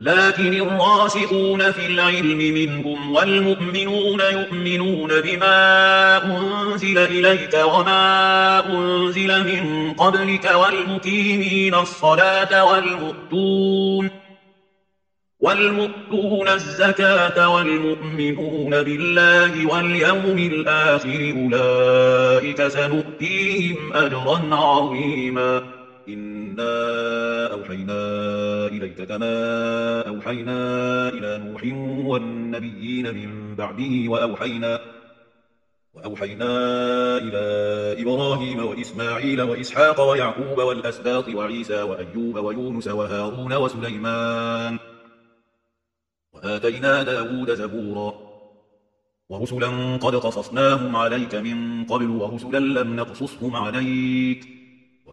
لكن الراسخون في العلم منكم والمؤمنون يؤمنون بما أنزل إليك وما أنزل من قبلك والمقيمين الصلاة والمؤتون والمؤتون الزكاة والمؤمنون بالله واليوم الآخر أولئك سنؤتيهم أجرا عظيماً إنا أوحينا إليك كما أوحينا إلى نوح والنبيين من بعده وأوحينا وأوحينا إلى إبراهيم وإسماعيل وإسحاق ويعقوب والأسباط وعيسى وأيوب ويونس وهارون وسليمان وآتينا داود زبورا ورسلا قد قصصناهم عليك من قبل ورسلا لم نقصصهم عليك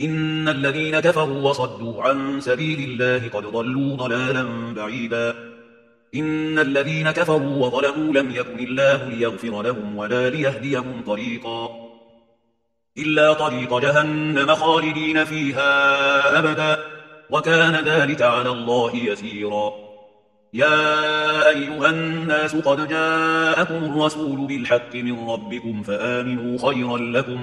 إن الذين كفروا وصدوا عن سبيل الله قد ضلوا ضلالا بعيدا. إن الذين كفروا وظلموا لم يكن الله ليغفر لهم ولا ليهديهم طريقا. إلا طريق جهنم خالدين فيها أبدا. وكان ذلك على الله يسيرا. يا أيها الناس قد جاءكم الرسول بالحق من ربكم فآمنوا خيرا لكم.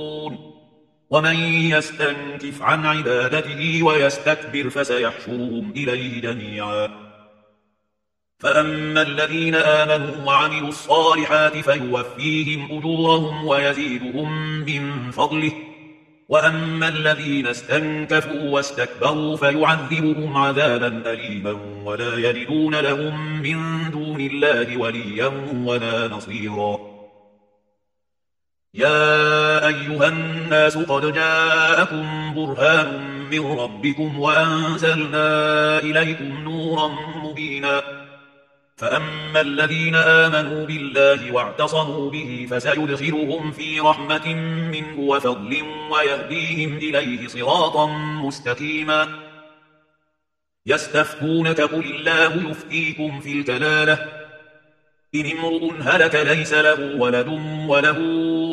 ومن يستنكف عن عبادته ويستكبر فسيحشرهم إليه جميعا. فأما الذين آمنوا وعملوا الصالحات فيوفيهم أجورهم ويزيدهم من فضله. وأما الذين استنكفوا واستكبروا فيعذبهم عذابا أليما ولا يجدون لهم من دون الله وليا ولا نصيرا. يا أيها الناس قد جاءكم برهان من ربكم وأنزلنا إليكم نورا مبينا. فأما الذين آمنوا بالله واعتصموا به فسيدخلهم في رحمة منه وفضل ويهديهم إليه صراطا مستقيما. يستفكونك قل الله يفتيكم في الكلالة إن امرء هلك ليس له ولد وله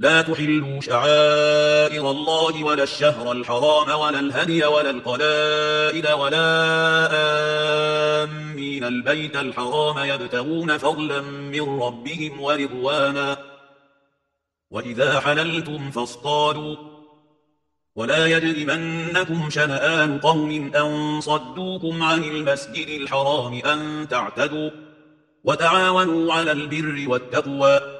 لا تحلوا شعائر الله ولا الشهر الحرام ولا الهدي ولا القلائد ولا آمين. البيت الحرام يبتغون فضلا من ربهم ورضوانا. وإذا حللتم فاصطادوا. ولا يجرمنكم شنآن قوم أن صدوكم عن المسجد الحرام أن تعتدوا. وتعاونوا على البر والتقوى.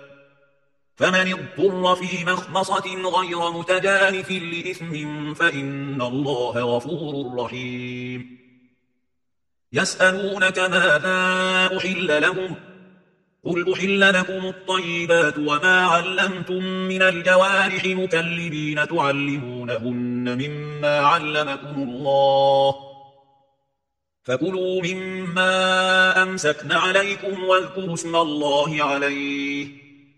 فمن اضطر في مخمصة غير متجانف لإثم فإن الله غفور رحيم. يسألونك ماذا أحل لهم؟ قل أحل لكم الطيبات وما علمتم من الجوارح مكلبين تعلمونهن مما علمكم الله. فكلوا مما أمسكن عليكم واذكروا اسم الله عليه.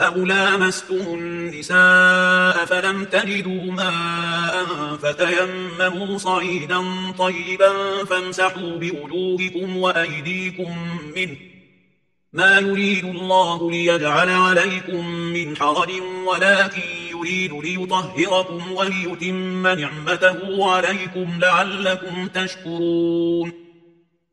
أو لامستم النساء فلم تجدوا ماء فتيمموا صعيدا طيبا فامسحوا بوجوهكم وأيديكم منه ما يريد الله ليجعل عليكم من حرد ولكن يريد ليطهركم وليتم نعمته عليكم لعلكم تشكرون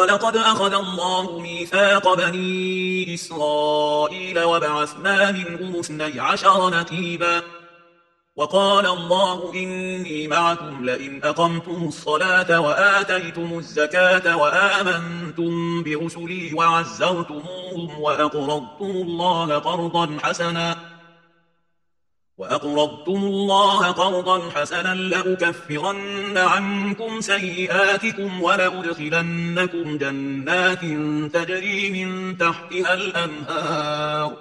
ولقد أخذ الله ميثاق بني إسرائيل وبعثنا منهم اثني عشر نتيبا وقال الله إني معكم لئن أقمتم الصلاة وآتيتم الزكاة وآمنتم برسلي وعزرتموهم وأقرضتم الله قرضا حسنا. وأقرضتم الله قرضا حسنا لأكفرن عنكم سيئاتكم ولأدخلنكم جنات تجري من تحتها الأنهار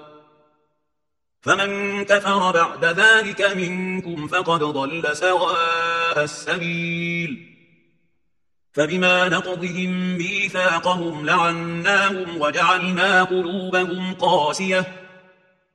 فمن كفر بعد ذلك منكم فقد ضل سواء السبيل فبما نقضهم ميثاقهم لعناهم وجعلنا قلوبهم قاسية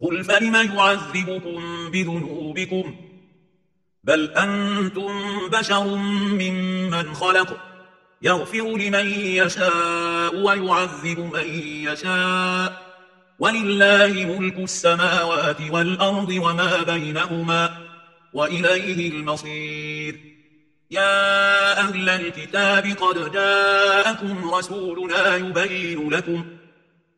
قل فلم يعذبكم بذنوبكم بل أنتم بشر ممن خلق يغفر لمن يشاء ويعذب من يشاء ولله ملك السماوات والأرض وما بينهما وإليه المصير يا أهل الكتاب قد جاءكم رسولنا يبين لكم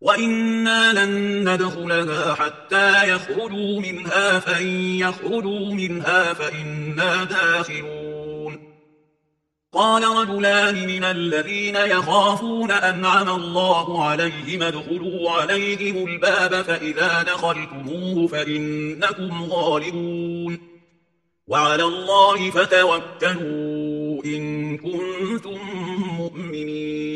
وَإِنَّا لَن نَّدْخُلَهَا حَتَّى يَخْرُجُوا مِنْهَا فَإِن يَخْرُجُوا مِنْهَا فَإِنَّا دَاخِلُونَ قَالَ رَجُلَانِ مِنَ الَّذِينَ يَخَافُونَ أَنْعَمَ اللَّهُ عَلَيْهِمْ ادْخُلُوا عَلَيْهِمُ الْبَابَ فَإِذَا دَخَلْتُمُوهُ فَإِنَّكُمْ غَالِبُونَ وَعَلَى اللَّهِ فَتَوَكَّلُوا إِن كُنتُم مُّؤْمِنِينَ.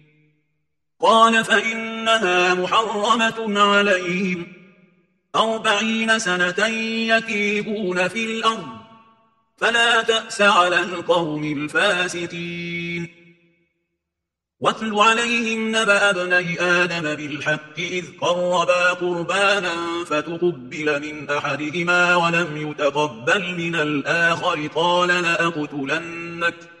قال فإنها محرمة عليهم. أربعين سنة يكيبون في الأرض. فلا تأس على القوم الفاسقين. واتل عليهم نبأ ابني آدم بالحق إذ قربا قربانا فتقبل من أحدهما ولم يتقبل من الآخر. قال لأقتلنك.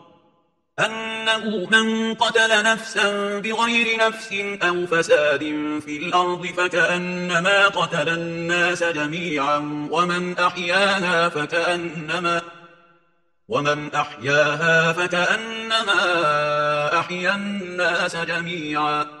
أنه من قتل نفسا بغير نفس أو فساد في الأرض فكأنما قتل الناس جميعا ومن أحياها فكأنما ومن أحياها فكأنما أحيا الناس جميعا.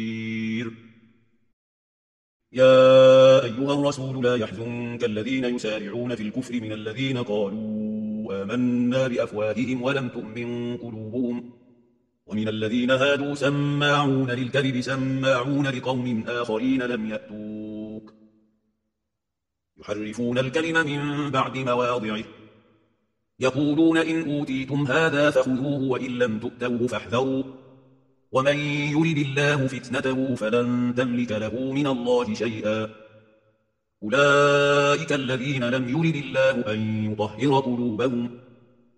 يا أيها الرسول لا يحزنك الذين يسارعون في الكفر من الذين قالوا آمنا بأفواههم ولم تؤمن قلوبهم ومن الذين هادوا سماعون للكذب سماعون لقوم آخرين لم يأتوك يحرفون الكلم من بعد مواضعه يقولون إن أوتيتم هذا فخذوه وإن لم تؤتوه فاحذروا ومن يرد الله فتنته فلن تملك له من الله شيئا. أولئك الذين لم يرد الله أن يطهر قلوبهم.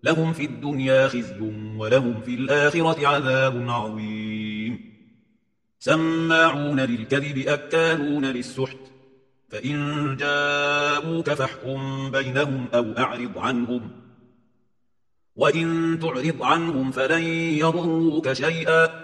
لهم في الدنيا خزي ولهم في الآخرة عذاب عظيم. سماعون للكذب أكالون للسحت. فإن جاءوك فاحكم بينهم أو أعرض عنهم. وإن تعرض عنهم فلن يضروك شيئا.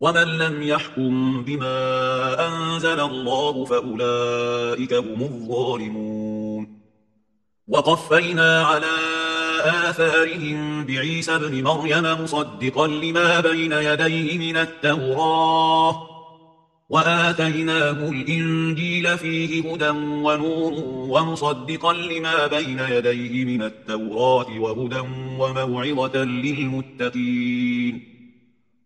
ومن لم يحكم بما أنزل الله فأولئك هم الظالمون. وقفينا على آثارهم بعيسى بن مريم مصدقا لما بين يديه من التوراة. وآتيناه الإنجيل فيه هدى ونور ومصدقا لما بين يديه من التوراة وهدى وموعظة للمتقين.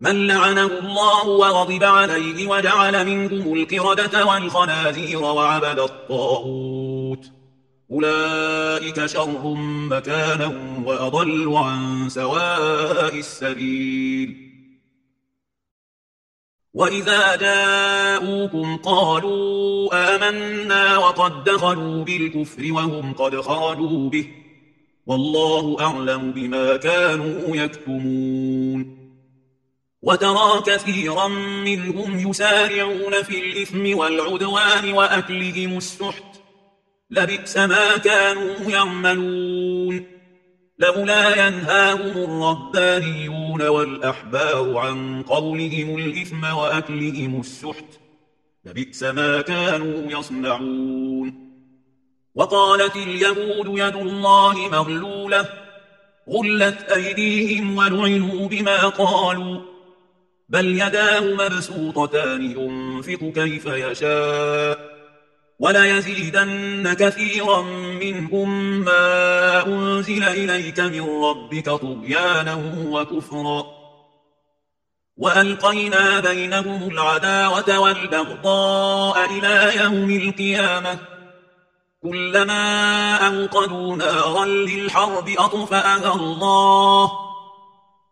من لعنه الله وغضب عليه وجعل منكم القردة والخنازير وعبد الطاغوت. أولئك شر مكانا وأضل عن سواء السبيل. وَإِذَا جَاءُوكُمْ قَالُوا آمَنَّا وَقَدْ دَخَلُوا بِالْكُفْرِ وَهُمْ قَدْ خَرَجُوا بِهِ. وَاللَّهُ أَعْلَمُ بِمَا كَانُوا يَكْتُمُونَ. وترى كثيرا منهم يسارعون في الإثم والعدوان وأكلهم السحت. لبئس ما كانوا يعملون. لولا ينهاهم الربانيون والأحبار عن قولهم الإثم وأكلهم السحت. لبئس ما كانوا يصنعون. وقالت اليهود يد الله مغلولة. غلت أيديهم ولعنوا بما قالوا. بل يداه مبسوطتان ينفق كيف يشاء. ولا يزيدن كثيرا منهم ما أنزل إليك من ربك طغيانا وكفرا. وألقينا بينهم العداوة والبغضاء إلى يوم القيامة. كلما أوقدوا نارا للحرب أطفأها الله.